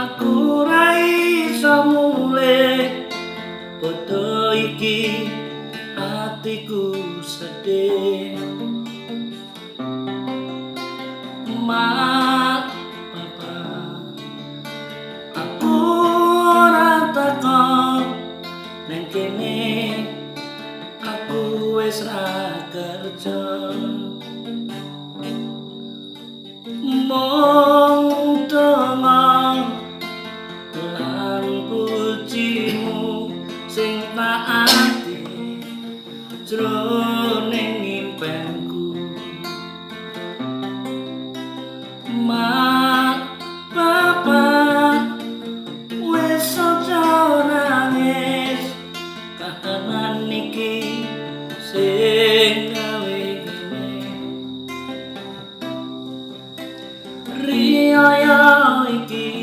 Aku raisa mulai Foto iki hatiku sedih. Mak, papa Aku ora takon Neng kini Aku wis ra kerja. Mau ati Jroning impenku Mak, papa Wis aja nangis Kahanan iki Sing gawe gini Riaya iki